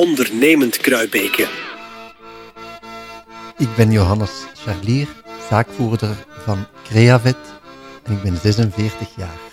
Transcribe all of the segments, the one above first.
ondernemend Kruibeke. Ik ben Johannes Charlier, zaakvoerder van Creavet en ik ben 46 jaar.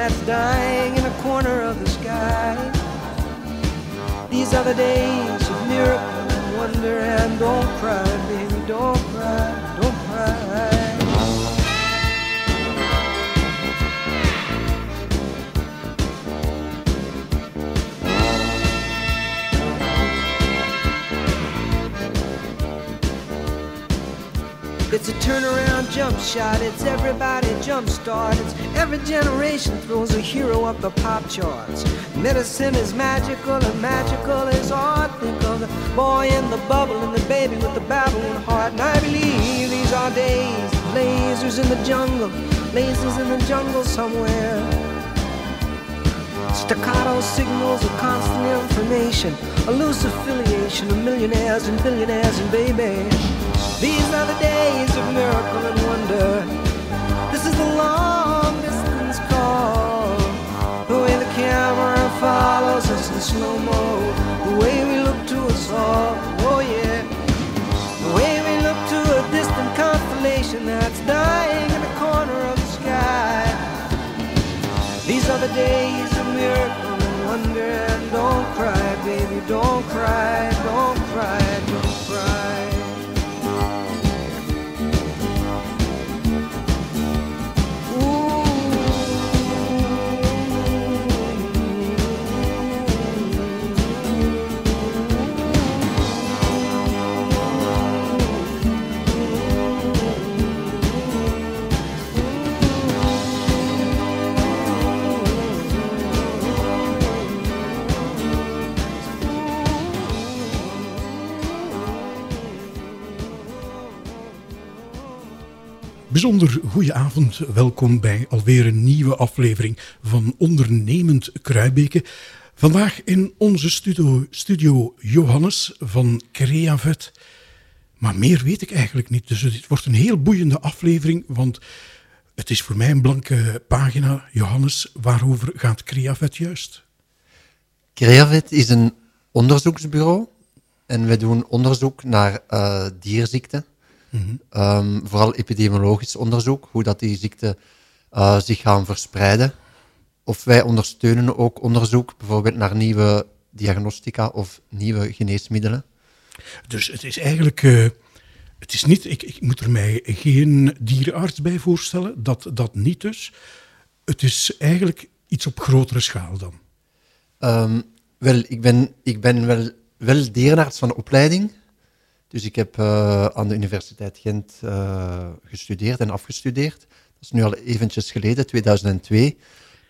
That's dying in a corner of the sky. These are the days of miracle and wonder. And don't cry, It's a turnaround jump shot, it's everybody jump start. It's every generation throws a hero up the pop charts. Medicine is magical and magical is art. Think of the boy in the bubble and the baby with the babbling heart. And I believe these are days, lasers in the jungle, lasers in the jungle somewhere. Staccato signals of constant information, a loose affiliation of millionaires and billionaires and baby. These are the days of miracle and wonder. This is the long distance call. The way the camera follows us in slow mo. The way we look to us all. Oh yeah. The way we look to a distant constellation that's dying in the corner of the sky. These are the days of miracle and wonder. And don't cry, baby, don't cry, don't cry, don't cry. Bijzonder goede avond. Welkom bij alweer een nieuwe aflevering van Ondernemend Kruibeke. Vandaag in onze studio, studio Johannes van Creavet. Maar meer weet ik eigenlijk niet. Dus het wordt een heel boeiende aflevering, want het is voor mij een blanke pagina. Johannes, waarover gaat Creavet juist? Creavet is een onderzoeksbureau en wij doen onderzoek naar uh, dierziekten. Um, vooral epidemiologisch onderzoek, hoe dat die ziekten uh, zich gaan verspreiden. Of wij ondersteunen ook onderzoek, bijvoorbeeld naar nieuwe diagnostica of nieuwe geneesmiddelen. Dus het is eigenlijk, uh, het is niet, ik, ik moet er mij geen dierenarts bij voorstellen, dat, dat niet dus. Het is eigenlijk iets op grotere schaal dan. Um, wel, ik ben, ik ben wel, wel dierenarts van de opleiding. Dus ik heb uh, aan de Universiteit Gent uh, gestudeerd en afgestudeerd. Dat is nu al eventjes geleden, 2002.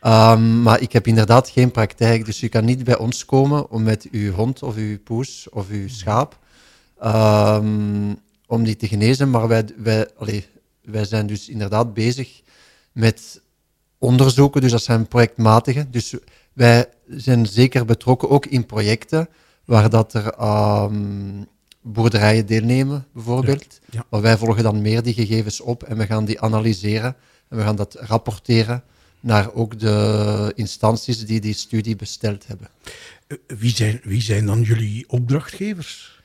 Ehm, maar ik heb inderdaad geen praktijk, dus je kan niet bij ons komen om met uw hond of uw poes of uw schaap ehm, om die te genezen. Maar wij, wij, wij zijn dus inderdaad bezig met onderzoeken, dus dat zijn projectmatige. Dus wij zijn zeker betrokken ook in projecten waar dat er ehm, boerderijen deelnemen, bijvoorbeeld. Ja. Maar wij volgen dan meer die gegevens op en we gaan die analyseren en we gaan dat rapporteren naar ook de instanties die die studie besteld hebben. Eh, Wie zijn, wie zijn dan jullie opdrachtgevers?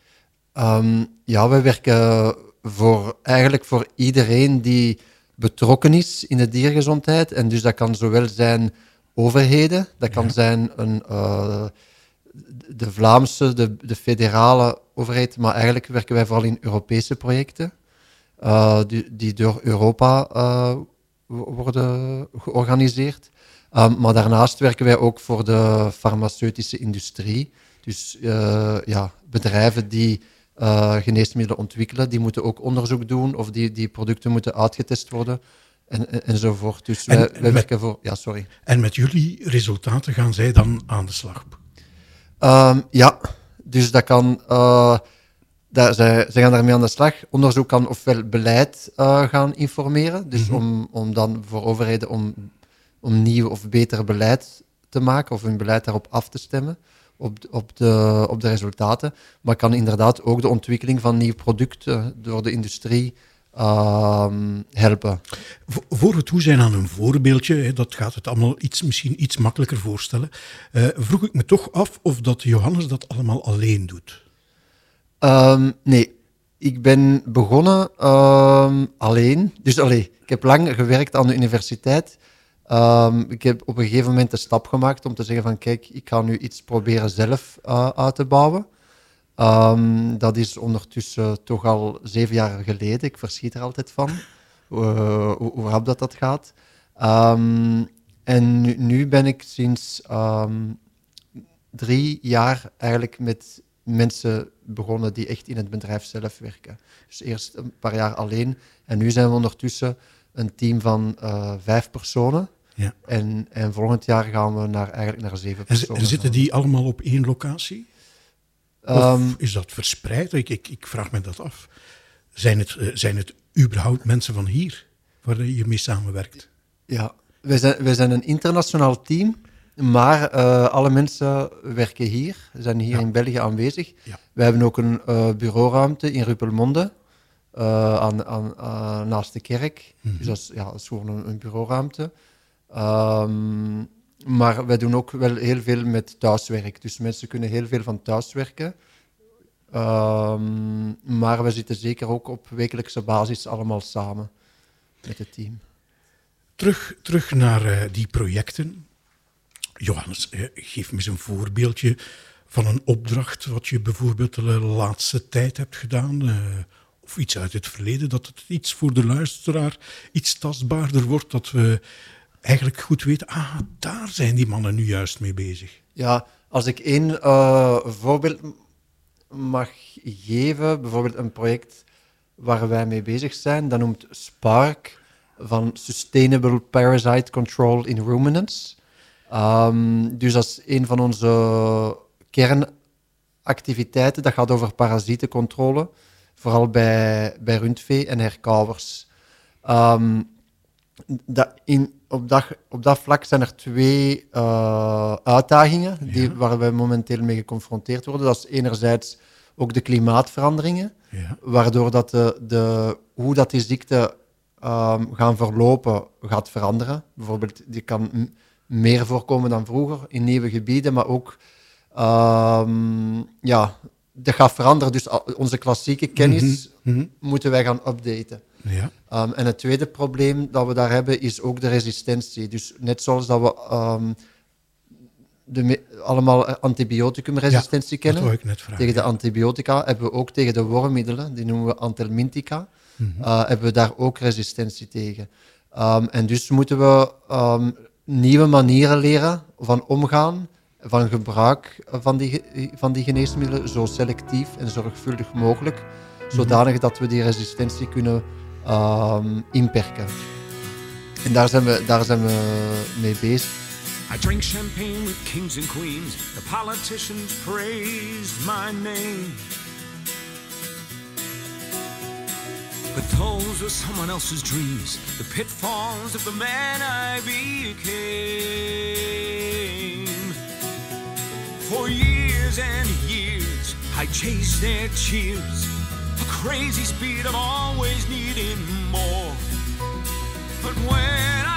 Ehm, ja, wij werken voor, eigenlijk voor iedereen die betrokken is in de diergezondheid. En dus dat kan zowel zijn overheden, dat kan Ja. zijn een, eh, de Vlaamse, de, de federale overheid, maar eigenlijk werken wij vooral in Europese projecten, eh, die, die door Europa eh, wo- worden georganiseerd. Um, maar daarnaast werken wij ook voor de farmaceutische industrie. Dus eh, ja, bedrijven die geneesmiddelen ontwikkelen, die moeten ook onderzoek doen of die, die producten moeten uitgetest worden en, en, enzovoort. Dus En- wij, en wij met- werken voor... Ja, sorry. En met jullie resultaten gaan zij dan aan de slag. Ehm, ja, dus dat kan... eh, daar, zij, zij gaan daarmee aan de slag. Onderzoek kan ofwel beleid eh, gaan informeren, dus om, om dan voor overheden om, om nieuw of beter beleid te maken of hun beleid daarop af te stemmen, op, de- op, de, op de resultaten. Maar kan inderdaad ook de ontwikkeling van nieuwe producten door de industrie ehm, helpen. Vo- Voor we toe zijn aan een voorbeeldje, hè, dat gaat het allemaal iets, misschien iets makkelijker voorstellen, eh, vroeg ik me toch af of dat Johannes dat allemaal alleen doet. Ehm, nee, ik ben begonnen ehm, alleen. Dus allee, ik heb lang gewerkt aan de universiteit. Ik heb op een gegeven moment de stap gemaakt om te zeggen van kijk, ik ga nu iets proberen zelf eh, uit te bouwen. Ehm, dat is ondertussen toch al zeven jaar geleden. Ik verschiet er altijd van eh, hoe, hoe rap dat, dat gaat. Ehm, en nu, nu ben ik sinds ehm, drie jaar eigenlijk met mensen begonnen die echt in het bedrijf zelf werken. Dus eerst een paar jaar alleen en nu zijn we ondertussen een team van eh, vijf personen. Ja. En, en volgend jaar gaan we naar, eigenlijk naar zeven personen. en zitten die allemaal op één locatie? Ehm, is dat verspreid? Ik, ik, ik vraag me dat af. Zijn het, eh, zijn het überhaupt mensen van hier waar je mee samenwerkt? Ja, wij zijn, wij zijn een internationaal team, maar eh, alle mensen werken hier, zijn hier Ja. in België aanwezig. Ja. We hebben ook een eh, bureauruimte in Ruppelmonde, aan, aan, naast de kerk. Mhm. Dus dat is, ja, dat is gewoon een, een bureauruimte. Ehm, maar wij doen ook wel heel veel met thuiswerk. Dus mensen kunnen heel veel van thuis werken. Ehm, maar we zitten zeker ook op wekelijkse basis allemaal samen met het team. Terug, terug naar eh, die projecten. Johannes, eh, geef me eens een voorbeeldje van een opdracht wat je bijvoorbeeld de laatste tijd hebt gedaan. eh, of iets uit het verleden, dat het iets voor de luisteraar iets tastbaarder wordt. Dat we eigenlijk goed weten, ah, daar zijn die mannen nu juist mee bezig. Ja, als ik één eh, voorbeeld mag geven, bijvoorbeeld een project waar wij mee bezig zijn, dat noemt SPARK, van Sustainable Parasite Control in Ruminants. Ehm, dus dat is een van onze kernactiviteiten, dat gaat over parasietencontrole, vooral bij, bij rundvee en herkauwers. Ehm, dat in, op, dat, op dat vlak zijn er twee eh, uitdagingen die, waar we momenteel mee geconfronteerd worden. Dat is enerzijds ook de klimaatveranderingen, Ja. waardoor dat de, de, hoe dat die ziekten ehm, gaan verlopen gaat veranderen. Bijvoorbeeld, die kan meer voorkomen dan vroeger in nieuwe gebieden, maar ook ehm, ja, dat gaat veranderen. Dus al- onze klassieke kennis Mhm. moeten wij gaan updaten. Ja. Um, en het tweede probleem dat we daar hebben is ook de resistentie. Dus net zoals dat we ehm, de allemaal eh, antibioticumresistentie kennen, wou ik net vragen. tegen de antibiotica hebben we ook tegen de wormmiddelen, die noemen we antelmintica, Mhm. eh, hebben we daar ook resistentie tegen. Um, en dus moeten we um, nieuwe manieren leren van omgaan, van gebruik van die, van die geneesmiddelen, zo selectief en zorgvuldig mogelijk, zodanig dat we die resistentie kunnen um, inperken. En daar zijn we, daar zijn we mee bezig. I drink champagne with kings and queens. The politicians praised my name. But those were someone else's dreams, the pitfalls of the man I became. For years and years, I chased their cheers, a crazy speed of always needing more. But when I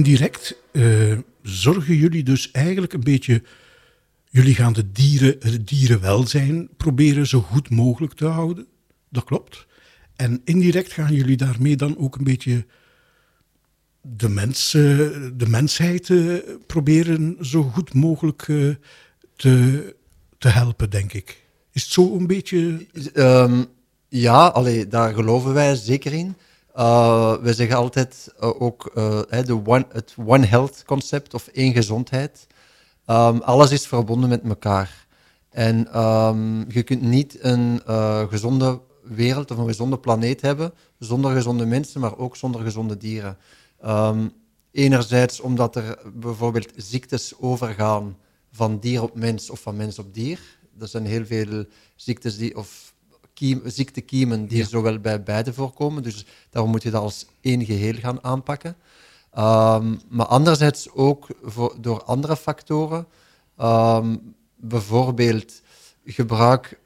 indirect eh, zorgen jullie dus eigenlijk een beetje. Jullie gaan de dieren, het dierenwelzijn proberen zo goed mogelijk te houden. Dat klopt. En indirect gaan jullie daarmee dan ook een beetje de, mens, de mensheid eh, proberen zo goed mogelijk eh, te, te helpen, denk ik. Is het zo een beetje. Ehm, ja, allee, daar geloven wij zeker in. Uh, we zeggen altijd eh, ook eh, de one, het One Health concept of één gezondheid. Ehm, alles is verbonden met elkaar. En ehm, je kunt niet een eh, gezonde wereld of een gezonde planeet hebben zonder gezonde mensen, maar ook zonder gezonde dieren. Ehm, enerzijds omdat er bijvoorbeeld ziektes overgaan van dier op mens of van mens op dier. Er zijn heel veel ziektes die, of kiem, ziektekiemen die Ja. zowel bij beide voorkomen. Dus daarom moet je dat als één geheel gaan aanpakken. Ehm, maar anderzijds ook voor, door andere factoren. Ehm, bijvoorbeeld gebruik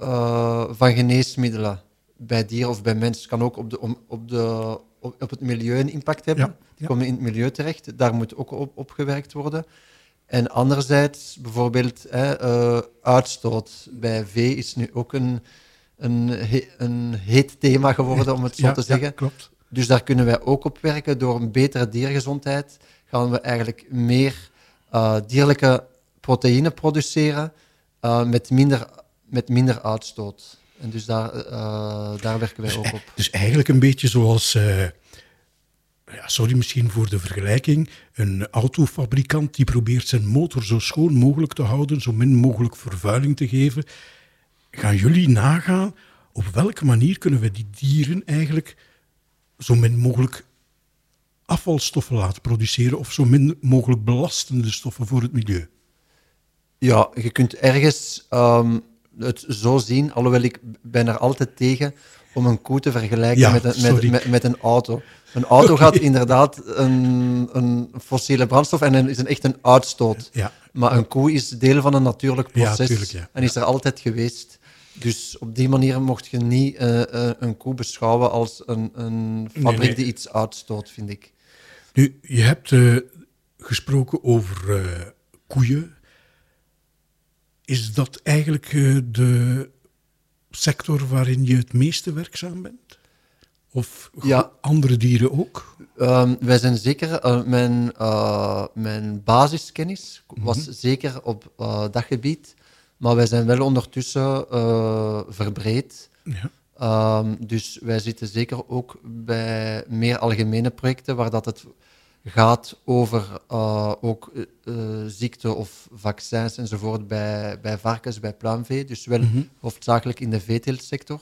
eh, van geneesmiddelen bij dieren of bij mensen kan ook op, de, om, op, de, op, op het milieu een impact hebben. Ja, ja. Die komen in het milieu terecht. Daar moet ook op, op gewerkt worden. En anderzijds bijvoorbeeld hè, eh, uitstoot. Bij vee is nu ook een, een, he- een heet thema geworden, om het zo Ja, te ja, zeggen. klopt. Dus daar kunnen wij ook op werken. Door een betere diergezondheid gaan we eigenlijk meer eh, dierlijke proteïne produceren eh, met, minder, met minder uitstoot. En dus daar, eh, daar werken wij ook op. Dus eigenlijk een beetje zoals, ja, sorry misschien voor de vergelijking, een autofabrikant die probeert zijn motor zo schoon mogelijk te houden, zo min mogelijk vervuiling te geven. Gaan jullie nagaan op welke manier kunnen we die dieren eigenlijk zo min mogelijk afvalstoffen laten produceren of zo min mogelijk belastende stoffen voor het milieu? Ja, je kunt ergens ehm, het zo zien, alhoewel ik ben er altijd tegen om een koe te vergelijken Ja, met, een, met, met, met een auto. Een auto gaat inderdaad een, een fossiele brandstof en een- is een echt een uitstoot. Ja. Maar een koe is deel van een natuurlijk Ja, proces tuurlijk, ja. en is er altijd geweest. Dus op die manier mocht je niet eh, eh, een koe beschouwen als een, een fabriek nee. die iets uitstoot, vind ik. Nu, je hebt eh, gesproken over koeien. Is dat eigenlijk de sector waarin je het meeste werkzaam bent? Of Ja. andere dieren ook? Ehm, wij zijn zeker, mijn, mijn basiskennis was Mhm. zeker op dat gebied, maar wij zijn wel ondertussen eh, verbreed. Ja. Ehm, dus wij zitten zeker ook bij meer algemene projecten waar dat het gaat over eh, ook eh, ziekte of vaccins enzovoort bij, bij varkens, bij pluimvee. Dus wel hoofdzakelijk in de veeteeltsector.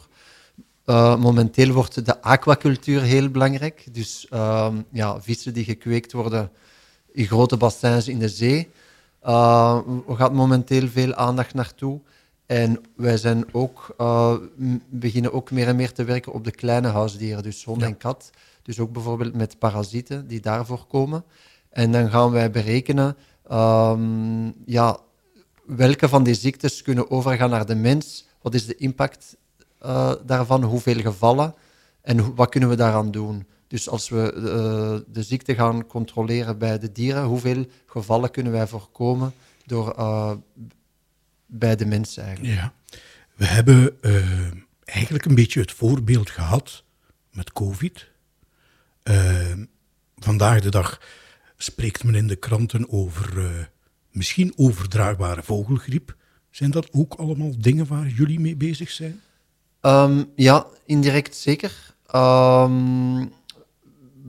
Momenteel wordt de aquacultuur heel belangrijk. Dus ehm, ja, vissen die gekweekt worden in grote bassins in de zee. Uh, er gaat momenteel veel aandacht naartoe. En wij zijn ook, eh, beginnen ook meer en meer te werken op de kleine huisdieren, dus hond Ja. en kat. Dus ook bijvoorbeeld met parasieten die daarvoor komen. En dan gaan wij berekenen ehm, ja, welke van die ziektes kunnen overgaan naar de mens. Wat is de impact eh, daarvan? Hoeveel gevallen? En wat kunnen we daaraan doen? Dus als we eh, de ziekte gaan controleren bij de dieren, hoeveel gevallen kunnen wij voorkomen door, eh, bij de mensen eigenlijk? Ja. We hebben eh, eigenlijk een beetje het voorbeeld gehad met COVID. Vandaag de dag spreekt men in de kranten over misschien overdraagbare vogelgriep. Zijn dat ook allemaal dingen waar jullie mee bezig zijn? Ehm, ja, indirect zeker. Ehm,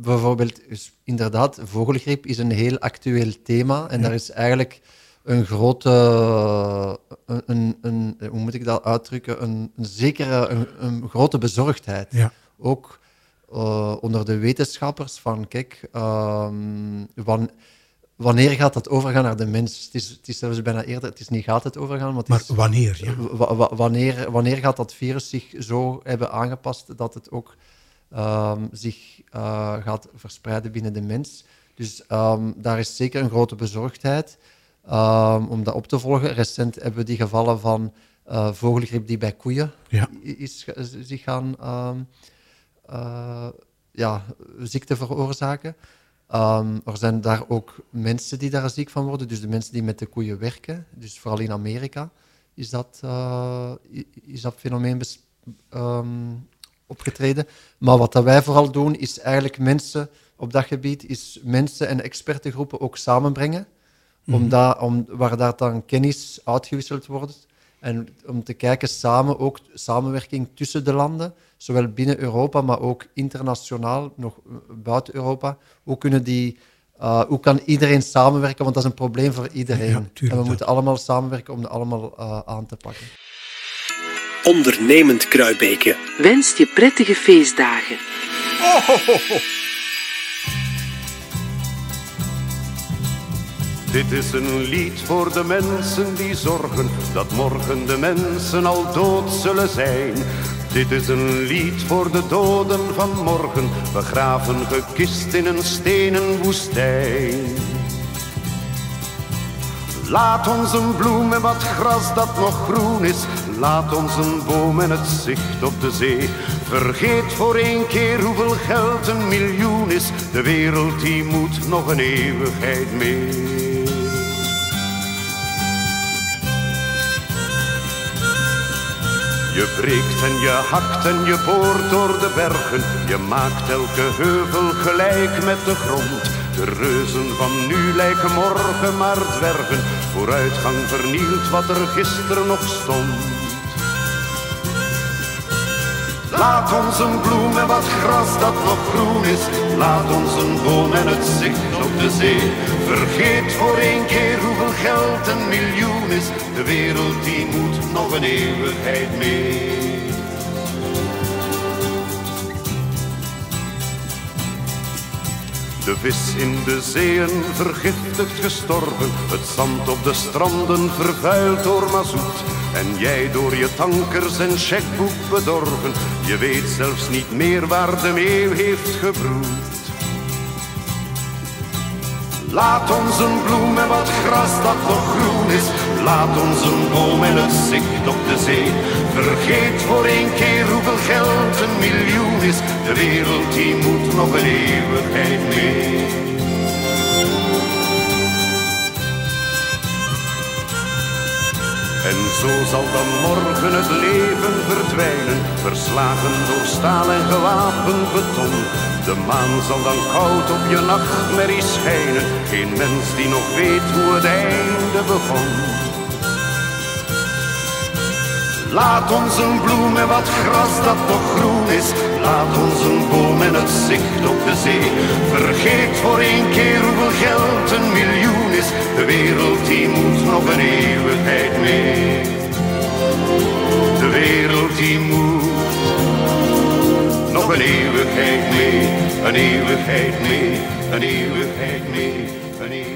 bijvoorbeeld, is inderdaad, vogelgriep is een heel actueel thema. En daar is eigenlijk een grote, een, een, een- hoe moet ik dat uitdrukken, een, een zekere, een, een grote bezorgdheid. Ja. Ook eh, onder de wetenschappers van, kijk, ehm, wan- wanneer gaat dat overgaan naar de mens? Het is, het is zelfs bijna eerder, het is niet gaat het overgaan, maar het Maar is... wanneer? Ja? Wa- wa- wanneer, wanneer gaat dat virus zich zo hebben aangepast dat het ook ehm, zich eh, gaat verspreiden binnen de mens? Dus ehm, daar is zeker een grote bezorgdheid ehm, om dat op te volgen. Recent hebben we die gevallen van eh, vogelgriep die bij koeien Ja. is, zich gaan eh, ja, ziekte veroorzaken. Er zijn daar ook mensen die daar ziek van worden, dus de mensen die met de koeien werken. Dus vooral in Amerika is dat, is dat fenomeen ehm, opgetreden. Maar wat dat wij vooral doen, is eigenlijk mensen op dat gebied, is mensen en expertengroepen ook samenbrengen, om daar, om, waar daar dan kennis uitgewisseld wordt. En om te kijken samen, ook samenwerking tussen de landen, zowel binnen Europa, maar ook internationaal, nog buiten Europa. Hoe, kunnen die, eh, hoe kan iedereen samenwerken? Want dat is een probleem voor iedereen. Ja, tuurlijk, en we moeten allemaal samenwerken om dat allemaal eh, aan te pakken. Ondernemend Kruibeke. wenst je prettige feestdagen. Dit is een lied voor de mensen die zorgen dat morgen de mensen al dood zullen zijn. Dit is een lied voor de doden van morgen, begraven gekist in een stenen woestijn. Laat ons een bloem en wat gras dat nog groen is. Laat ons een boom en het zicht op de zee. Vergeet voor één keer hoeveel geld een miljoen is. De wereld die moet nog een eeuwigheid mee. Je breekt en je hakt en je boort door de bergen. Je maakt elke heuvel gelijk met de grond. De reuzen van nu lijken morgen maar dwergen. Vooruitgang vernielt wat er gisteren nog stond. Laat ons een bloem en wat gras dat nog groen is. Laat ons een boom en het zicht op de zee. Vergeet voor één keer hoeveel geld een miljoen is. De wereld die moet nog een eeuwigheid mee. De vis in de zeeën vergiftigd gestorven, het zand op de stranden vervuild door mazoet. En jij door je tankers en checkboek bedorven, je weet zelfs niet meer waar de meeuw heeft gebroed. Laat ons een bloem en wat gras dat nog groen is. Laat ons een boom en het zicht op de zee. Vergeet voor één keer hoeveel geld een miljoen is. De wereld die moet nog een eeuwigheid mee. En zo zal dan morgen het leven verdwijnen, verslagen door staal en gewapend beton. De maan zal dan koud op je nachtmerrie schijnen, geen mens die nog weet hoe het einde begon. Laat ons een bloem wat gras dat nog groen is. Laat ons een boom en het zicht op de zee. Vergeet voor één keer hoeveel geld een miljoen is. De wereld die moet nog een eeuwigheid mee. De wereld die moet nog een eeuwigheid mee. Een eeuwigheid mee. Een eeuwigheid mee. Een eeuwigheid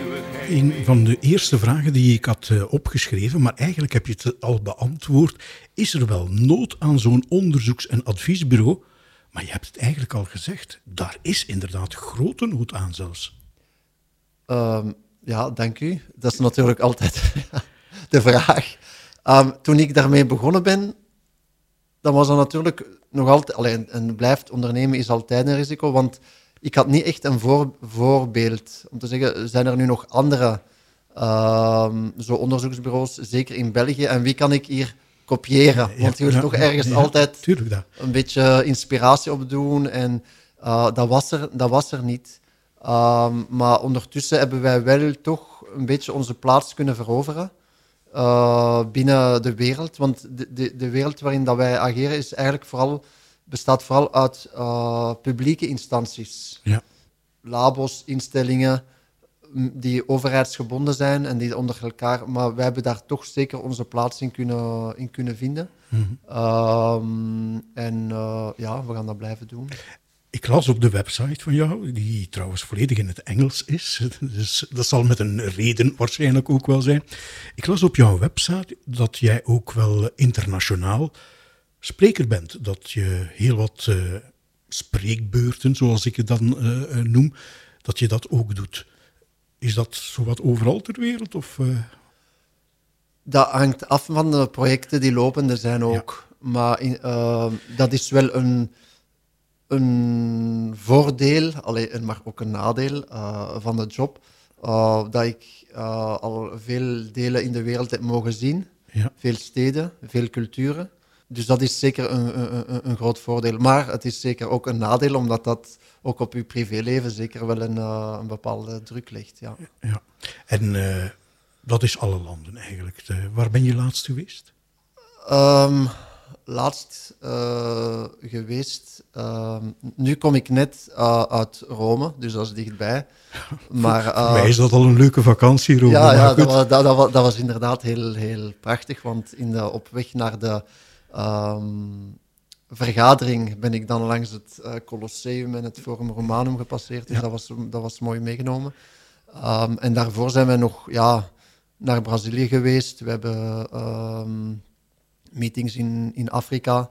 Een van de eerste vragen die ik had eh, opgeschreven, maar eigenlijk heb je het al beantwoord. Is er wel nood aan zo'n onderzoeks- en adviesbureau? Maar je hebt het eigenlijk al gezegd. Daar is inderdaad grote nood aan zelfs. Ehm, ja, dank u. Dat is natuurlijk altijd de vraag. Ehm, toen ik daarmee begonnen ben, dan was dat natuurlijk nog altijd... Alleen, en blijft ondernemen is altijd een risico, want ik had niet echt een voor, voorbeeld. Om te zeggen, zijn er nu nog andere ehm, zo onderzoeksbureaus, zeker in België, en wie kan ik hier kopiëren? Want je Ja, toch ergens altijd een beetje inspiratie opdoen. En eh, dat, was er, dat was er niet. Ehm, maar ondertussen hebben wij wel toch een beetje onze plaats kunnen veroveren eh, binnen de wereld. Want de, de, de wereld waarin dat wij ageren is eigenlijk vooral, bestaat vooral uit eh, publieke instanties. Ja. Labos, instellingen m, die overheidsgebonden zijn en die onder elkaar... Maar wij hebben daar toch zeker onze plaats in kunnen, in kunnen vinden. Ehm, en eh, ja, we gaan dat blijven doen. Ik las op de website van jou, die trouwens volledig in het Engels is. Dus dat zal met een reden waarschijnlijk ook wel zijn. Ik las op jouw website dat jij ook wel internationaal spreker bent. Dat je heel wat eh, spreekbeurten, zoals ik het dan eh, eh, noem, dat je dat ook doet. Is dat zowat overal ter wereld? Of, Dat hangt af van de projecten die lopende zijn ook. Maar in, dat is wel een, een voordeel, allee, en maar ook een nadeel van de job. dat ik al veel delen in de wereld heb mogen zien. ja. Veel steden, veel culturen. Dus dat is zeker een, een, een- een groot voordeel. Maar het is zeker ook een nadeel, omdat dat ook op uw privéleven zeker wel een, eh, een bepaalde druk legt. Ja. ja. En eh, dat is alle landen eigenlijk. Eh, waar ben je laatst geweest? Ehm, laatst eh, geweest. ehm, nu kom ik net eh, uit Rome, dus dat is dichtbij. Maar, Voor eh, mij is dat al een leuke vakantie, Rome. ja, ja dat, was, dat, dat, was, dat was inderdaad heel, heel prachtig. Want in de, op weg naar de ehm, vergadering ben ik dan langs het eh, Colosseum en het Forum Romanum gepasseerd. Dus dat, was, dat was mooi meegenomen. Ehm, en daarvoor zijn we nog ja, naar Brazilië geweest. We hebben ehm, meetings in, in Afrika.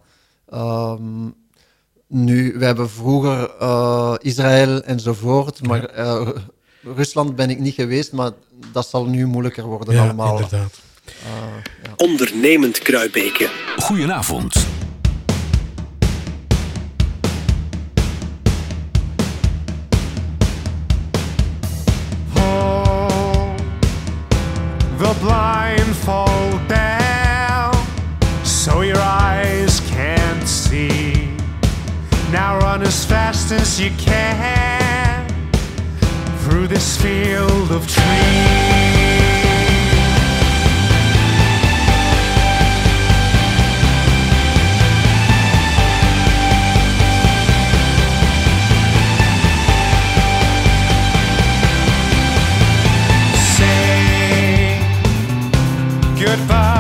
Nu, we hebben vroeger eh, Israël enzovoort, maar eh, Rusland ben ik niet geweest, maar dat zal nu moeilijker worden Ja, allemaal. inderdaad. Ondernemend Goedenavond. Oh, the blindfold down so your eyes can't see. Now run as fast as you can through this field of trees. goodbye.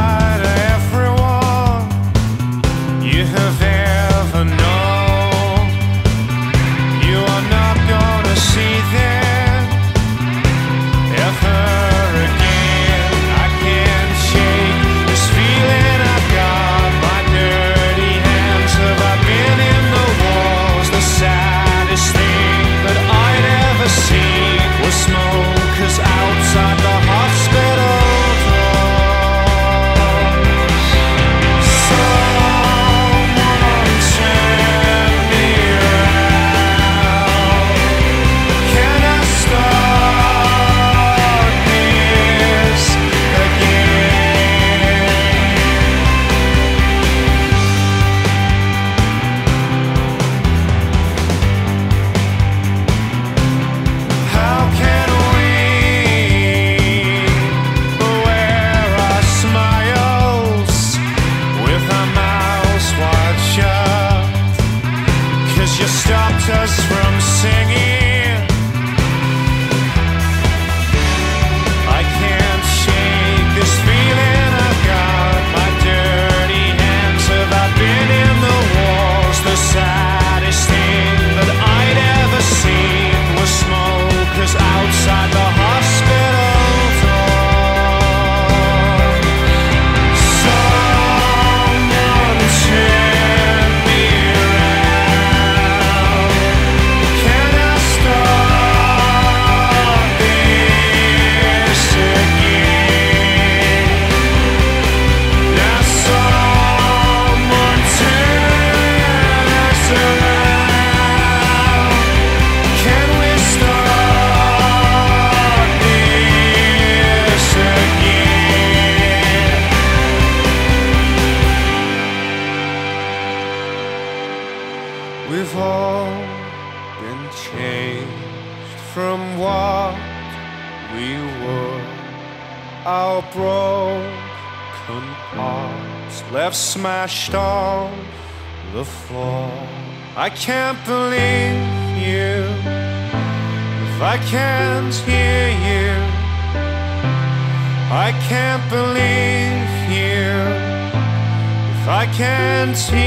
until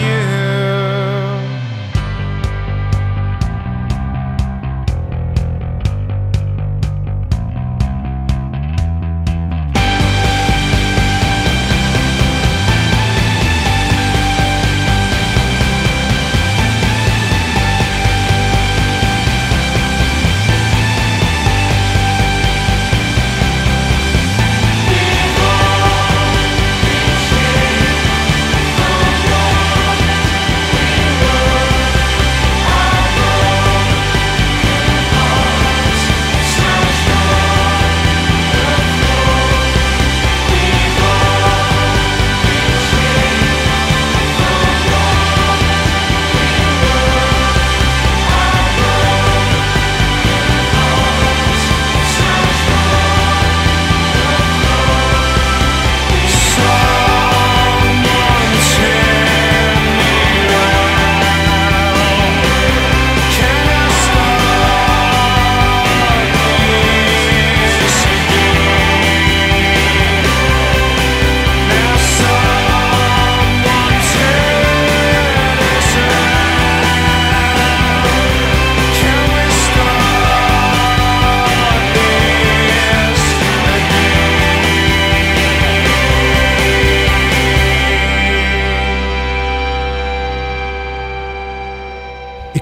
you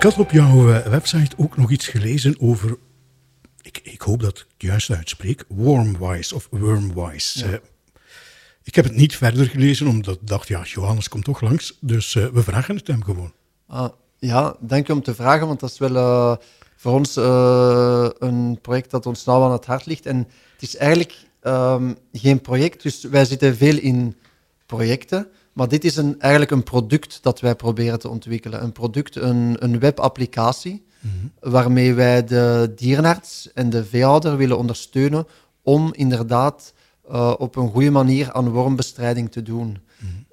Ik had op jouw eh, website ook nog iets gelezen over, ik, ik hoop dat ik het juist uitspreek, Wormwise of Wormwise. Eh. Ik heb het niet verder gelezen, omdat ik dacht, ja, Johannes komt toch langs, dus eh, we vragen het hem gewoon. Ah, ja, denk om te vragen, want dat is wel voor ons een project dat ons nauw aan het hart ligt. En het is eigenlijk ehm, geen project, dus wij zitten veel in projecten. Maar dit is een, eigenlijk een product dat wij proberen te ontwikkelen. Een product, een, een webapplicatie, waarmee wij de dierenarts en de veehouder willen ondersteunen om inderdaad eh, op een goede manier aan wormbestrijding te doen.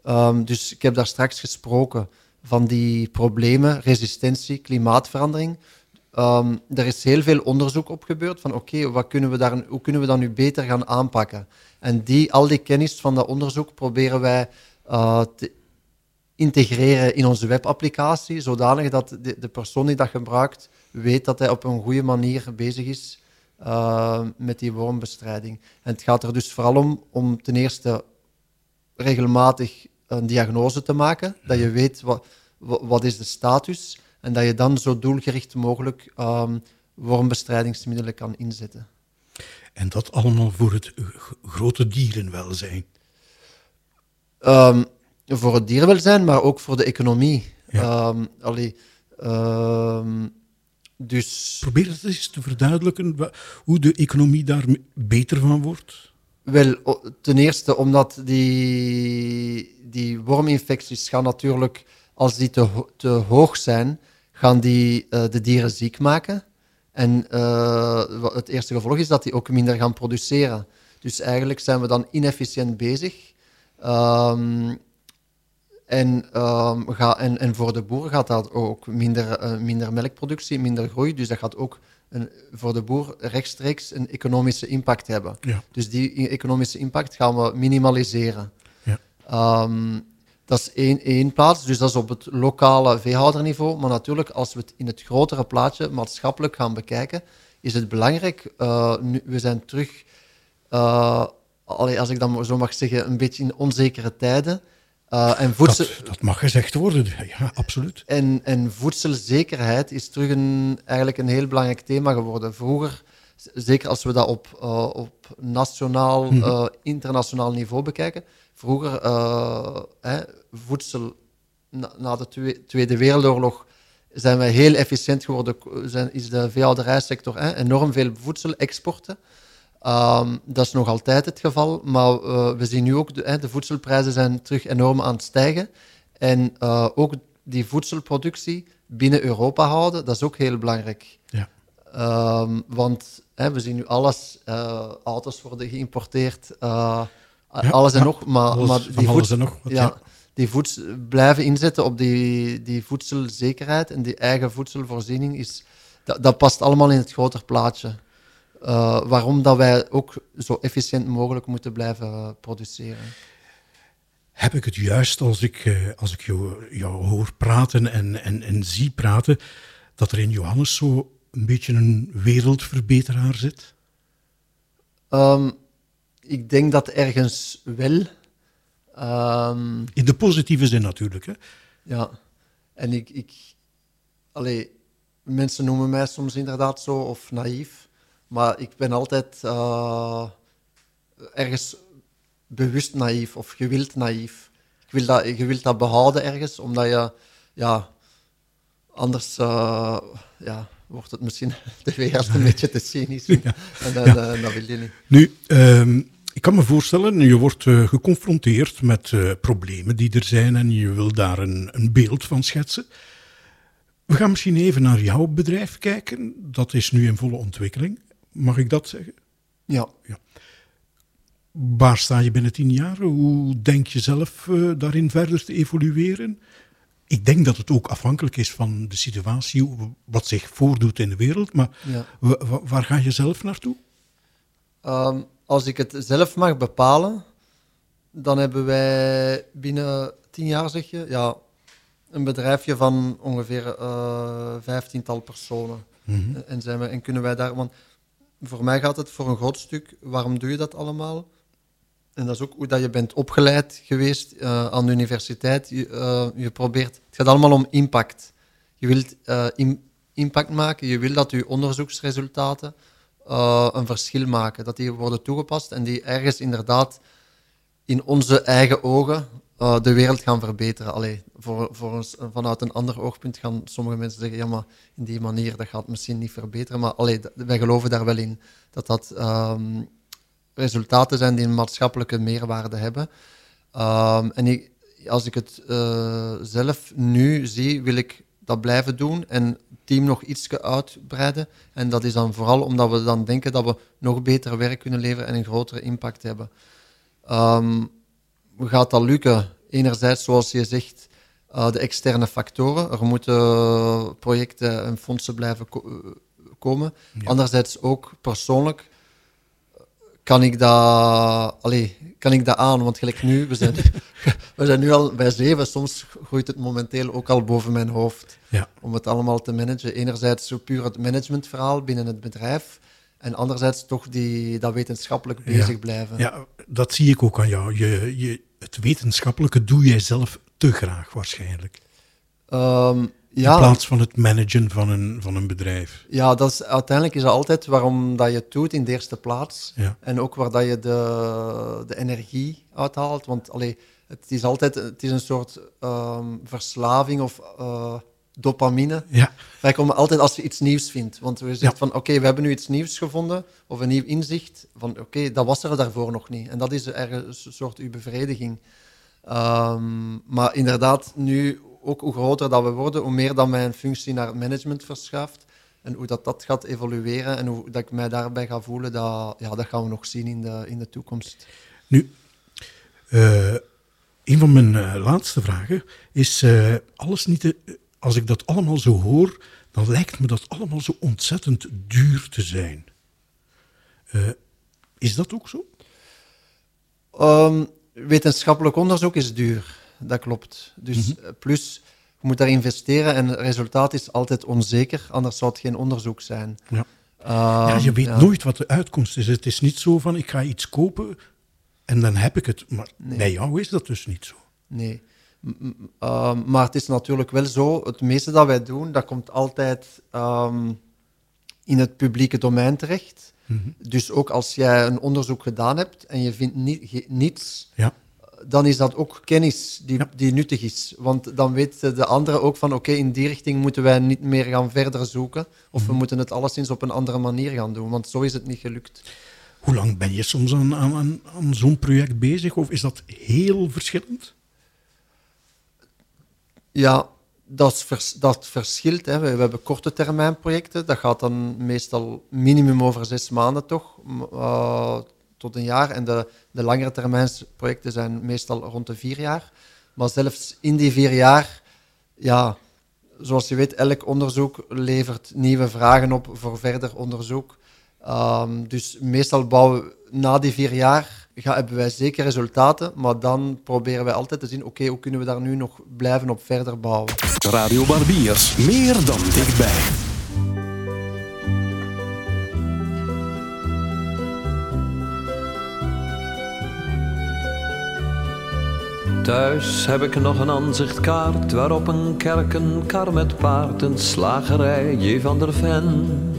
Ehm, dus ik heb daar straks gesproken van die problemen, resistentie, klimaatverandering. Ehm, er is heel veel onderzoek op gebeurd van oké, wat kunnen we daar, hoe kunnen we dat nu beter gaan aanpakken? En die, al die kennis van dat onderzoek proberen wij eh, te integreren in onze webapplicatie, zodanig dat de, de persoon die dat gebruikt weet dat hij op een goede manier bezig is eh, met die wormbestrijding. En het gaat er dus vooral om, om ten eerste regelmatig een diagnose te maken, dat je weet wat, wa- wat is de status en dat je dan zo doelgericht mogelijk ehm, wormbestrijdingsmiddelen kan inzetten. En dat allemaal voor het grote dierenwelzijn. Ehm, voor het dierenwelzijn, maar ook voor de economie. Ja. Ehm, allee, ehm, dus Probeer het eens te verduidelijken hoe de economie daar beter van wordt. Wel, ten eerste omdat die, die worminfecties gaan natuurlijk, als die te, ho- te hoog zijn, gaan die eh, de dieren ziek maken. En eh, het eerste gevolg is dat die ook minder gaan produceren. Dus eigenlijk zijn we dan inefficiënt bezig. Ehm, en, ehm, ga, en, en voor de boer gaat dat ook minder, eh, minder melkproductie, minder groei. Dus dat gaat ook een, voor de boer rechtstreeks een economische impact hebben. Ja. Dus die economische impact gaan we minimaliseren. Ja. Ehm, dat is één, één plaats, dus dat is op het lokale veehouderniveau. Maar natuurlijk, als we het in het grotere plaatje maatschappelijk gaan bekijken, is het belangrijk. eh, nu, we zijn terug, eh, allee, als ik dan maar zo mag zeggen, een beetje in onzekere tijden. Eh, en voedsel, Dat, dat mag gezegd worden, ja, absoluut. en, en voedselzekerheid is terug een, eigenlijk een heel belangrijk thema geworden. Vroeger, zeker als we dat op, eh, op nationaal, eh, internationaal niveau bekijken, vroeger hè, voedsel na, na de Twe- Tweede Wereldoorlog zijn wij heel efficiënt geworden, zijn, is de veehouderijsector hè, enorm veel voedsel exporten. Ehm, dat is nog altijd het geval, maar eh, we zien nu ook, de, de voedselprijzen zijn terug enorm aan het stijgen. En eh, ook die voedselproductie binnen Europa houden, dat is ook heel belangrijk. Ja. Ehm, want hè, we zien nu alles, eh, auto's worden geïmporteerd, Ja, alles en ja, nog, maar, alles- maar die, voedsel- nog wat, ja. die voedsel, blijven inzetten op die, die voedselzekerheid en die eigen voedselvoorziening, is, dat, dat past allemaal in het groter plaatje. Eh, waarom dat wij ook zo efficiënt mogelijk moeten blijven produceren. Heb ik het juist als ik, eh, als ik jou, jou hoor praten en, en, en zie praten, dat er in Johannes zo een beetje een wereldverbeteraar zit? Ehm, ik denk dat ergens wel. Ehm, In de positieve zin natuurlijk. Hè? ja, en ik, ik allee, mensen noemen mij soms inderdaad zo of naïef, maar ik ben altijd eh, ergens bewust naïef of gewild naïef. Ik wil dat, je wilt dat behouden ergens, omdat je, ja, anders eh, ja, wordt het misschien de wereld een beetje te cynisch. En dat, dat- dat wil je niet. Nu, ehm, ik kan me voorstellen, je wordt eh, geconfronteerd met eh, problemen die er zijn en je wil daar een, een beeld van schetsen. We gaan misschien even naar jouw bedrijf kijken. Dat is nu in volle ontwikkeling. Mag ik dat zeggen? Ja. Waar sta je binnen tien jaar? Hoe denk je zelf eh, daarin verder te evolueren? Ik denk dat het ook afhankelijk is van de situatie, wat zich voordoet in de wereld. Maar Ja. wa- wa- waar ga je zelf naartoe? Ehm, als ik het zelf mag bepalen, dan hebben wij binnen tien jaar, zeg je, ja, een bedrijfje van ongeveer eh vijftiental personen. En- En, zijn we, en kunnen wij daar, want voor mij gaat het voor een groot stuk, waarom doe je dat allemaal? En dat is ook hoe dat je bent opgeleid geweest eh, aan de universiteit. Je, eh, je probeert, het gaat allemaal om impact. Je wilt eh, im- impact maken, je wil dat je onderzoeksresultaten een verschil maken. Dat die worden toegepast en die ergens inderdaad in onze eigen ogen eh, de wereld gaan verbeteren. Allee, voor, voor ons, vanuit een ander oogpunt gaan sommige mensen zeggen, ja, maar in die manier, dat gaat misschien niet verbeteren. Maar allee, wij geloven daar wel in, dat dat ehm, resultaten zijn die een maatschappelijke meerwaarde hebben. Ehm, en ik, als ik het eh, zelf nu zie, wil ik dat blijven doen en het team nog iets uitbreiden. En dat is dan vooral omdat we dan denken dat we nog beter werk kunnen leveren en een grotere impact hebben. Ehm, gaat dat lukken? Enerzijds, zoals je zegt, eh, de externe factoren. Er moeten projecten en fondsen blijven ko- eh, komen. Anderzijds ook persoonlijk kan ik dat, allee, kan ik dat aan? Want gelijk nu, we zijn, we zijn nu al bij zeven, soms groeit het momenteel ook al boven mijn hoofd. Ja. Om het allemaal te managen. Enerzijds zo puur het managementverhaal binnen het bedrijf. En anderzijds toch die, dat wetenschappelijk bezig Ja. blijven. Ja, dat zie ik ook aan jou. Je, je, het wetenschappelijke doe jij zelf te graag waarschijnlijk. Ehm, In ja, plaats van het managen van een, van een bedrijf. ja dat is, uiteindelijk is dat altijd waarom dat je het doet in de eerste plaats. Ja. En ook waar dat je de, de energie uithaalt. Want allee, het is altijd het is een soort ehm, verslaving of eh, dopamine. Ja, Wij komen altijd als je iets nieuws vindt. Want we zeggen Ja. van, oké, we hebben nu iets nieuws gevonden, of een nieuw inzicht, van oké, dat was er daarvoor nog niet. En dat is ergens een soort uw bevrediging. Ehm, maar inderdaad, nu ook hoe groter dat we worden, hoe meer dat mijn functie naar het management verschuift. En hoe dat, dat gaat evolueren en hoe dat ik mij daarbij ga voelen, dat, ja, dat gaan we nog zien in de, in de toekomst. nu, eh, een van mijn eh, laatste vragen is: eh, alles niet te, als ik dat allemaal zo hoor, dan lijkt me dat allemaal zo ontzettend duur te zijn. Eh, is dat ook zo? Ehm, wetenschappelijk onderzoek is duur, dat klopt. Dus eh, plus, je moet daar investeren en het resultaat is altijd onzeker, anders zou het geen onderzoek zijn. Ja. Ehm, ja, je weet ja. nooit wat de uitkomst is. Het is niet zo van ik ga iets kopen en dan heb ik het. Maar bij jou is dat dus niet zo. Nee. Ehm, maar het is natuurlijk wel zo, het meeste dat wij doen, dat komt altijd ehm, in het publieke domein terecht. Dus ook als jij een onderzoek gedaan hebt en je vindt ni- niets, Ja. dan is dat ook kennis die, Ja. die nuttig is. Want dan weten de anderen ook van, oké, in die richting moeten wij niet meer gaan verder zoeken. Of Mhm. we moeten het alleszins op een andere manier gaan doen, want zo is het niet gelukt. Hoe lang ben je soms aan, aan, aan zo'n project bezig? Of is dat heel verschillend? Ja, dat, dat verschilt. Hè. We, hebben korte termijn projecten. Dat gaat dan meestal minimum over zes maanden toch, eh, tot een jaar. En de, de langere termijns projecten zijn meestal rond de vier jaar. Maar zelfs in die vier jaar, ja, zoals je weet, elk onderzoek levert nieuwe vragen op voor verder onderzoek. Ehm, dus meestal bouwen we na die vier jaar ga, hebben wij zeker resultaten, maar dan proberen wij altijd te zien, oké, hoe kunnen we daar nu nog blijven op verder bouwen. Radio Barbiers, meer dan dichtbij. Thuis heb ik nog een aanzichtkaart waarop een kerk, een kar met paard, een slagerij, J. van der Ven.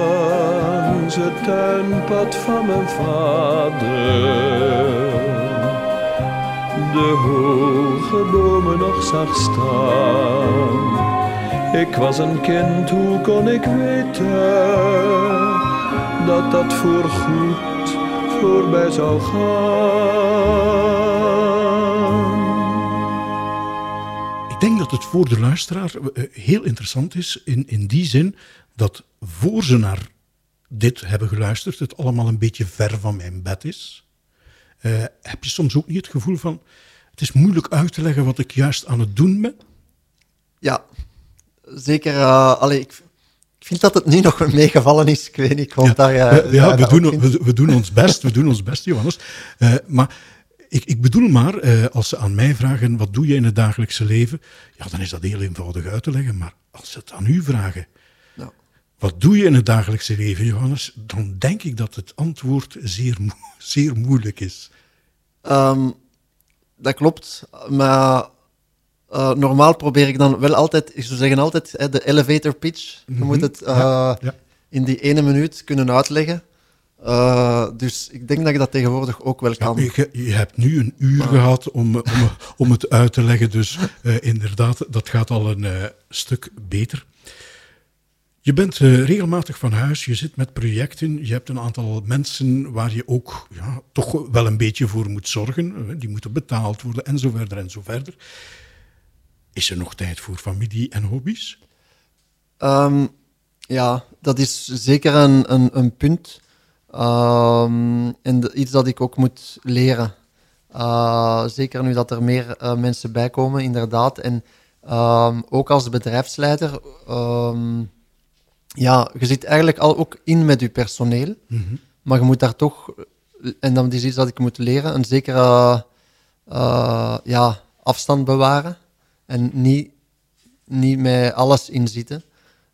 tuinpad van mijn vader de hoge bomen nog zag staan. Ik was een kind, hoe kon ik weten dat dat voorgoed voorbij zou gaan? Ik denk dat het voor de luisteraar eh, heel interessant is in, in die zin dat voor ze naar dit hebben geluisterd, het allemaal een beetje ver van mijn bed is. Eh, heb je soms ook niet het gevoel van, het is moeilijk uit te leggen wat ik juist aan het doen ben? Ja, zeker. eh, allee, ik, ik vind dat het nu nog meegevallen is. Ik weet niet, ik dat je... ja, we, doen, we, we doen ons best, we doen ons best, Johannes. Eh, maar ik, ik bedoel maar, eh, als ze aan mij vragen, wat doe je in het dagelijkse leven? Ja, dan is dat heel eenvoudig uit te leggen. Maar als ze het aan u vragen. Wat doe je in het dagelijkse leven, Johannes? Dan denk ik dat het antwoord zeer, mo- zeer moeilijk is. Ehm, dat klopt, maar eh, normaal probeer ik dan wel altijd, ze zeggen altijd, hè, de elevator pitch. Je moet het eh. Ja, ja. in die ene minuut kunnen uitleggen. Eh, dus ik denk dat je dat tegenwoordig ook wel Ja, kan. je, je hebt nu een uur gehad om, om, om het uit te leggen, dus inderdaad, dat gaat al een stuk beter. Je bent eh, regelmatig van huis, je zit met projecten, je hebt een aantal mensen waar je ook ja, toch wel een beetje voor moet zorgen. eh, die moeten betaald worden en zo verder en zo verder. Is er nog tijd voor familie en hobby's? Ehm, ja, dat is zeker een, een, een punt. Ehm, en iets dat ik ook moet leren. Eh, zeker nu dat er meer mensen bij komen, inderdaad. En ehm, ook als bedrijfsleider, ja, je zit eigenlijk al ook in met je personeel. Maar je moet daar toch, en dat is iets dat ik moet leren, een zekere eh, ja, afstand bewaren. En niet, niet met alles in zitten.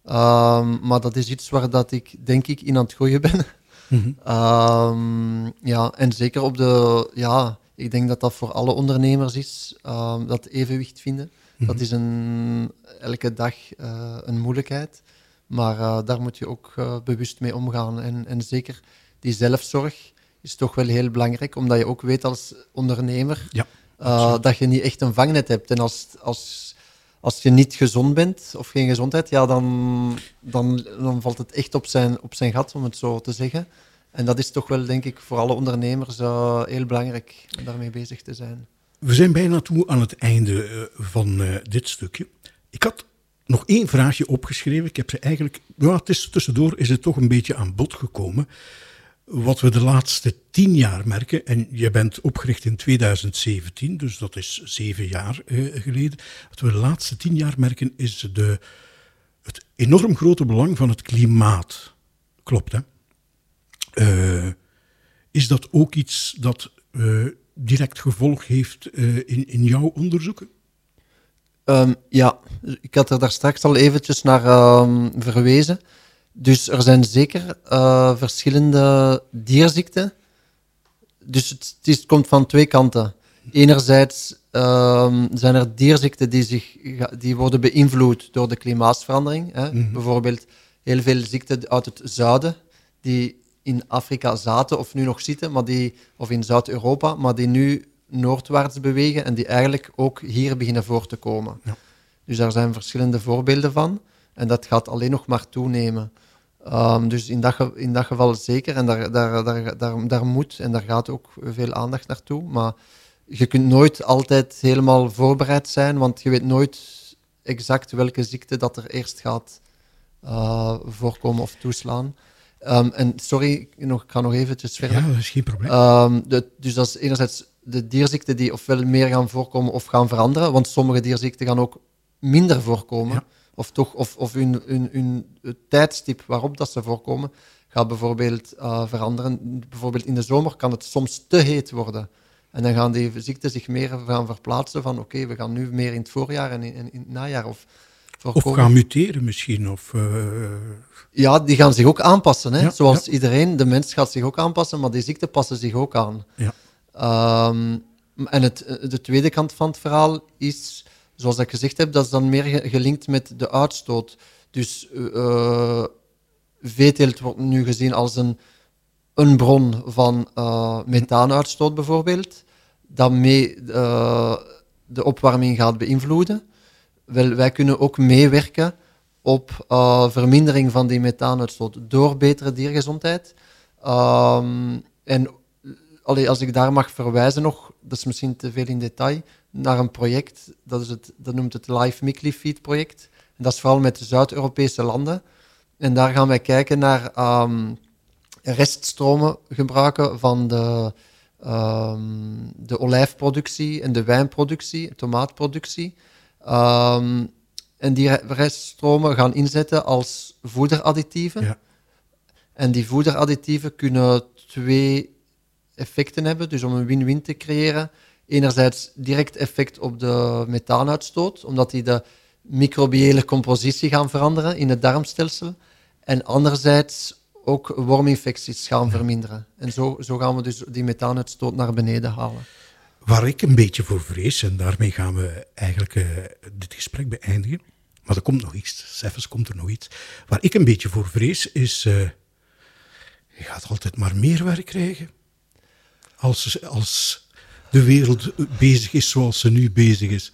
Ehm, maar dat is iets waar dat ik, denk ik, in aan het groeien ben. Ehm, ja, en zeker op de... Ja, ik denk dat dat voor alle ondernemers is, ehm, dat evenwicht vinden. Dat is een, elke dag eh, een moeilijkheid. Maar eh, daar moet je ook eh, bewust mee omgaan. En, en zeker die zelfzorg is toch wel heel belangrijk, omdat je ook weet als ondernemer Ja, eh, dat je niet echt een vangnet hebt. En als, als, als je niet gezond bent of geen gezondheid, ja, dan, dan, dan valt het echt op zijn, op zijn gat, om het zo te zeggen. En dat is toch wel, denk ik, voor alle ondernemers heel belangrijk om daarmee bezig te zijn. We zijn bijna toe aan het einde van dit stukje. Ik had nog één vraagje opgeschreven. Ik heb ze eigenlijk, ja, het is, tussendoor is het toch een beetje aan bod gekomen. Wat we de laatste tien jaar merken, en je bent opgericht in 2017, dus dat is zeven jaar eh, geleden. Wat we de laatste tien jaar merken is de, het enorm grote belang van het klimaat. Klopt, hè? Eh, is dat ook iets dat eh, direct gevolg heeft in, in jouw onderzoeken? Ehm, ja, ik had er daar straks al eventjes naar ehm, verwezen. Dus er zijn zeker eh, verschillende dierziekten. Dus het, het komt van twee kanten. Enerzijds ehm, zijn er dierziekten die, zich, die worden beïnvloed door de klimaatsverandering. Hè. Bijvoorbeeld heel veel ziekten uit het zuiden, die in Afrika zaten of nu nog zitten, maar die, of in Zuid-Europa, maar die nu noordwaarts bewegen en die eigenlijk ook hier beginnen voor te komen. Dus daar zijn verschillende voorbeelden van. En dat gaat alleen nog maar toenemen. Ehm, dus in dat, in dat geval zeker. En daar, daar, daar, daar, daar moet en daar gaat ook veel aandacht naartoe. Maar je kunt nooit altijd helemaal voorbereid zijn, want je weet nooit exact welke ziekte dat er eerst gaat eh, voorkomen of toeslaan. Ehm, en sorry, nog, ik ga nog eventjes verder. Ja, dat is geen probleem. Ehm, de- dus dat is enerzijds de dierziekten die ofwel meer gaan voorkomen of gaan veranderen, want sommige dierziekten gaan ook minder voorkomen. Ja. Of, toch, of, of hun, hun, hun, tijdstip waarop dat ze voorkomen gaat bijvoorbeeld eh, veranderen. Bijvoorbeeld in de zomer kan het soms te heet worden. En dan gaan die ziekten zich meer gaan verplaatsen van oké, we gaan nu meer in het voorjaar en in, in, in het najaar of of voorkomen. gaan muteren misschien. Of, eh, Ja, die gaan zich ook aanpassen. Hè? Ja, Zoals ja. iedereen, de mens gaat zich ook aanpassen, maar die ziekten passen zich ook aan. ja. Ehm, en het, de tweede kant van het verhaal is, zoals ik gezegd heb, dat is dan meer ge- gelinkt met de uitstoot. Dus eh veeteelt wordt nu gezien als een, een bron van eh, methaanuitstoot bijvoorbeeld, dat mee de opwarming gaat beïnvloeden. Wel, wij kunnen ook meewerken op vermindering van die methaanuitstoot door betere diergezondheid. Ehm, en als ik daar mag verwijzen nog, dat is misschien te veel in detail, naar een project, dat, is het, dat noemt het Live Micli Feed project. En dat is vooral met de Zuid-Europese landen. En daar gaan wij kijken naar ehm, reststromen gebruiken van de, ehm, de olijfproductie en de wijnproductie, tomaatproductie. Ehm, en die re- reststromen gaan inzetten als voederadditieven. Ja. En die voederadditieven kunnen twee effecten hebben, dus om een win-win te creëren. Enerzijds direct effect op de methaanuitstoot, omdat die de microbiële compositie gaan veranderen in het darmstelsel. En anderzijds ook worminfecties gaan verminderen. En zo, zo gaan we dus die methaanuitstoot naar beneden halen. Waar ik een beetje voor vrees, en daarmee gaan we eigenlijk eh, dit gesprek beëindigen. Maar er komt nog iets, zelfs komt er nog iets. Waar ik een beetje voor vrees is, eh, je gaat altijd maar meer werk krijgen. Als, als de wereld bezig is zoals ze nu bezig is.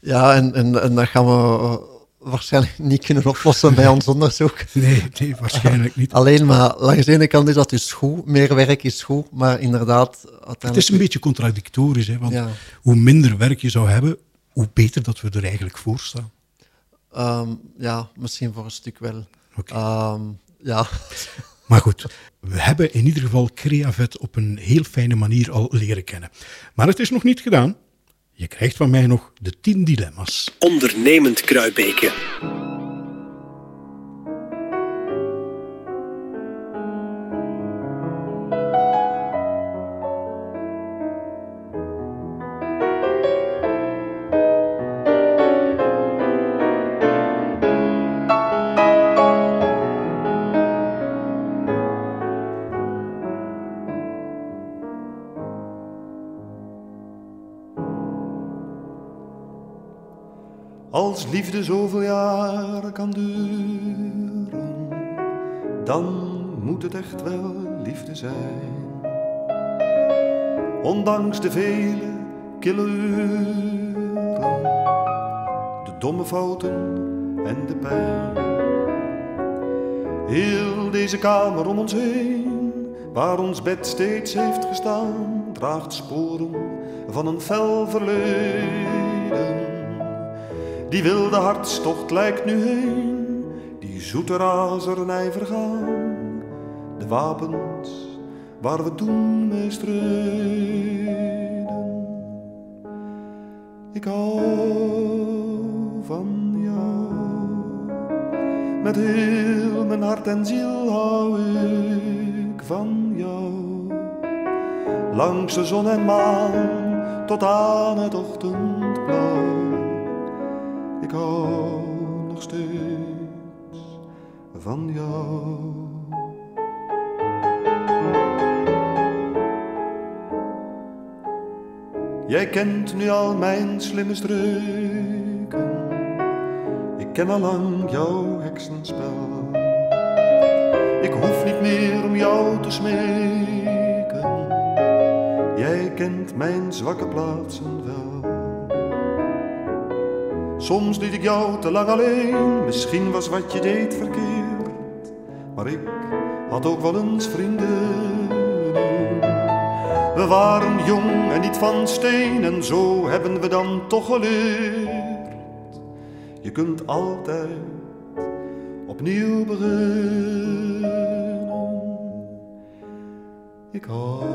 Ja, en, en, en dat gaan we eh, waarschijnlijk niet kunnen oplossen bij ons onderzoek. Nee, nee, waarschijnlijk niet. Alleen maar langs de ene kant is dat dus goed, meer werk is goed, maar inderdaad... Uiteindelijk... Het is een beetje contradictorisch, hè, want Ja. hoe minder werk je zou hebben, hoe beter dat we er eigenlijk voor staan. Ehm, ja, misschien voor een stuk wel. Oké. Ehm, ja. Maar goed, we hebben in ieder geval Creavet op een heel fijne manier al leren kennen. Maar het is nog niet gedaan. Je krijgt van mij nog de 10 dilemma's. Ondernemend Kruibeke. Liefde zoveel jaren kan duren, dan moet het echt wel liefde zijn. Ondanks de vele kille uren, de domme fouten en de pijn. Heel deze kamer om ons heen, waar ons bed steeds heeft gestaan, draagt sporen van een fel verleden. Die wilde hartstocht lijkt nu heen, die zoete razernij vergaan. De wapens waar we toen mee streden. Ik hou van jou, met heel mijn hart en ziel hou ik van jou. Langs de zon en maan tot aan het ochtendblauw. Ik hou nog steeds van jou. Jij kent nu al mijn slimme streken. Ik ken al lang jouw heksenspel. Ik hoef niet meer om jou te smeken. Jij kent mijn zwakke plaatsen. Soms liet ik jou te lang alleen, misschien was wat je deed verkeerd. Maar ik had ook wel eens vrienden. We waren jong en niet van steen en zo hebben we dan toch geleerd. Je kunt altijd opnieuw beginnen. Ik hou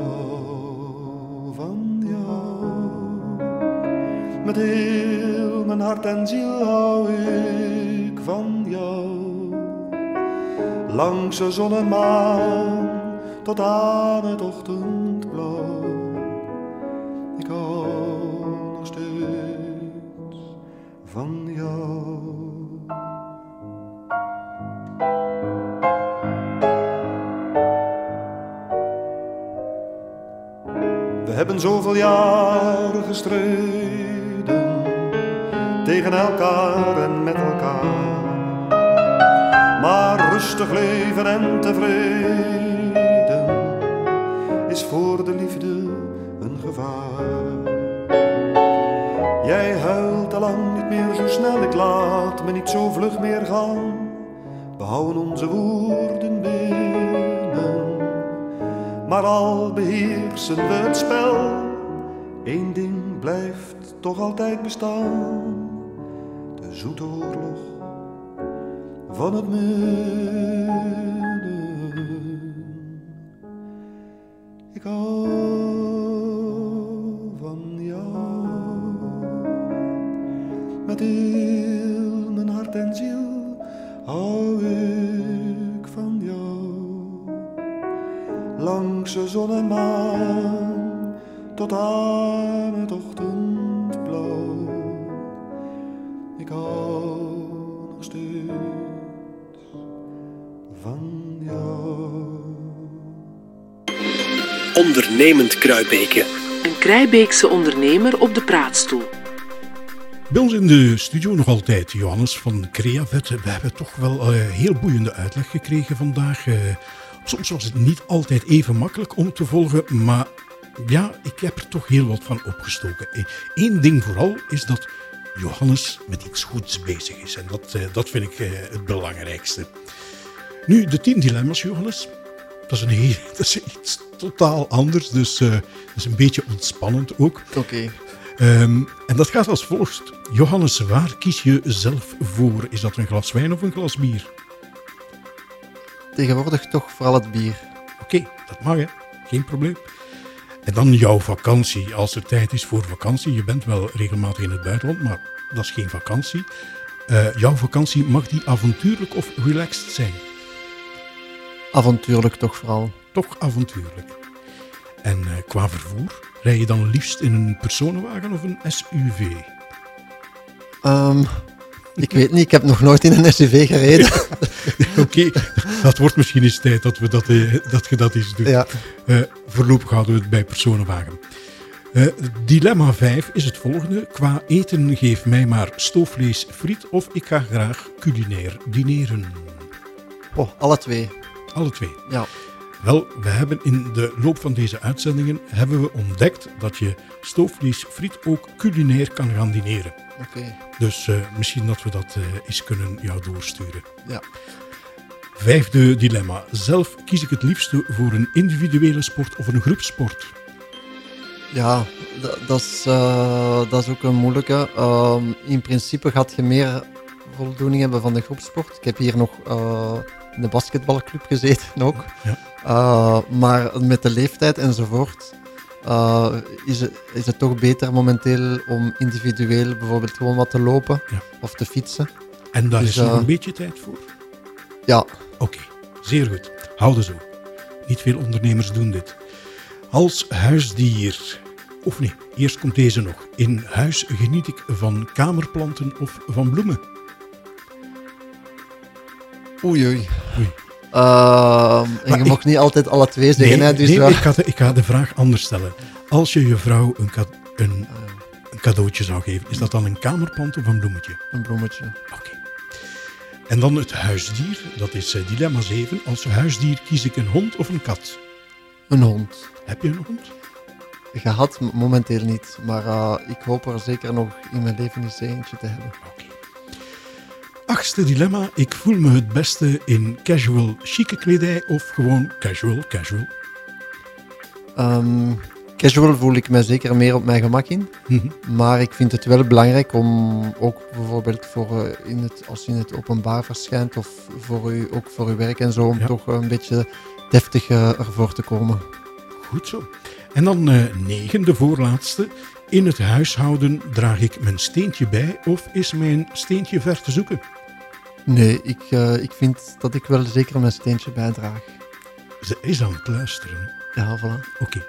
van jou. Met heel mijn hart en ziel hou ik van jou. Langs de zon en maan tot aan het ochtendblauw. Ik hou nog steeds van jou. We hebben zoveel jaren gestreden tegen elkaar en met elkaar. Maar rustig leven en tevreden is voor de liefde een gevaar. Jij huilt al lang niet meer zo snel, ik laat me niet zo vlug meer gaan. We houden onze woorden binnen, maar al beheersen we het spel. Eén ding blijft toch altijd bestaan: zoete oorlog van het midden. Ondernemend Kruibeke. Een Krijbeekse ondernemer op de praatstoel. Bij ons in de studio nog altijd Johannes van Creavet. We hebben toch wel eh, heel boeiende uitleg gekregen vandaag. Eh, soms was het niet altijd even makkelijk om te volgen, maar ja, ik heb er toch heel wat van opgestoken. Eén ding vooral is dat Johannes met iets goeds bezig is. En dat, eh, dat vind ik eh, het belangrijkste. Nu, de tien dilemma's, Johannes. Dat is, een heel, dat is iets totaal anders, dus eh, dat is een beetje ontspannend ook. Oké. Ehm, en dat gaat als volgt. Johannes, waar kies je zelf voor? Is dat een glas wijn of een glas bier? Tegenwoordig toch vooral het bier. Oké, dat mag hè. Geen probleem. En dan jouw vakantie. Als er tijd is voor vakantie. Je bent wel regelmatig in het buitenland, maar dat is geen vakantie. Eh, jouw vakantie mag die avontuurlijk of relaxed zijn? Avontuurlijk toch vooral. Toch avontuurlijk. En eh, qua vervoer, rij je dan liefst in een personenwagen of een SUV? Ehm, ik weet niet, ik heb nog nooit in een SUV gereden. Oké, dat wordt misschien eens tijd dat, we dat, eh, dat je dat eens doet. Ja. Eh, voorlopig houden we het bij personenwagen. Dilemma 5 is het volgende. Qua eten geef mij maar stoofvlees, friet of ik ga graag culinair dineren. Oh, alle twee. Alle twee. Ja. Wel, we hebben in de loop van deze uitzendingen hebben we ontdekt dat je stoofvlees, friet ook culinair kan gaan dineren. Oké. Dus eh, misschien dat we dat eh, eens kunnen jou doorsturen. Ja. Vijfde dilemma. Zelf kies ik het liefste voor een individuele sport of een groepsport. Ja, dat, is, eh, dat is ook een moeilijke. Ehm, in principe gaat je meer voldoening hebben van de groepsport. Ik heb hier nog in de basketbalclub gezeten ook. Ja. Eh, maar met de leeftijd enzovoort eh, is, het, is het toch beter momenteel om individueel bijvoorbeeld gewoon wat te lopen Ja. of te fietsen. En daar Dus, is nog eh, een beetje tijd voor? Ja, Oké, zeer goed. Houden zo. Niet veel ondernemers doen dit. Als huisdier. Of nee, eerst komt deze nog. In huis geniet ik van kamerplanten of van bloemen. oei oei. Ehm, en je mag niet altijd alle twee zeggen, hè, dus nee, ik, ga de, ik ga de vraag anders stellen. Als je je vrouw een, ca- een, een cadeautje zou geven, is dat dan een kamerplant of een bloemetje? een bloemetje. Oké. En dan het huisdier, dat is eh, dilemma 7. Als huisdier kies ik een hond of een kat. Een hond. Heb je een hond? Gehad momenteel niet, maar eh, ik hoop er zeker nog in mijn leven eens eentje te hebben. Achtste dilemma. Ik voel me het beste in casual chique kledij of gewoon casual casual. Ehm, casual voel ik me zeker meer op mijn gemak in. Mhm. Maar ik vind het wel belangrijk om ook bijvoorbeeld voor, eh, in het, als je in het openbaar verschijnt of voor u, ook voor uw werk en zo, om Ja. toch een beetje deftig ervoor te komen. Goed zo. En dan eh negen, de voorlaatste. In het huishouden draag ik mijn steentje bij of is mijn steentje ver te zoeken? Nee, ik, eh, ik vind dat ik wel zeker mijn steentje bijdraag. Ze is aan het luisteren. Ja, voilà. Oké.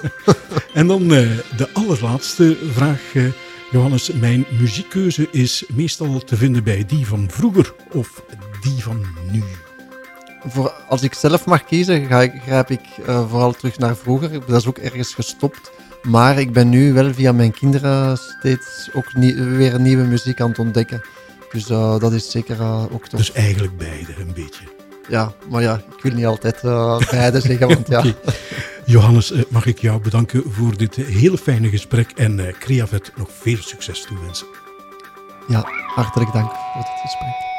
en dan eh, de allerlaatste vraag, eh, Johannes. Mijn muziekkeuze is meestal te vinden bij die van vroeger of die van nu. Voor, als ik zelf mag kiezen, ga ik, grijp ik vooral terug naar vroeger. Dat is ook ergens gestopt. Maar ik ben nu wel via mijn kinderen steeds ook nie- weer nieuwe muziek aan het ontdekken. Dus dat is zeker eh, ook tof. Dus eigenlijk beide een beetje. Ja, maar ja, ik wil niet altijd eh, beide zeggen, want ja. Johannes, eh, mag ik jou bedanken voor dit hele fijne gesprek en eh Creavet nog veel succes toewensen. ja, hartelijk dank voor dit gesprek.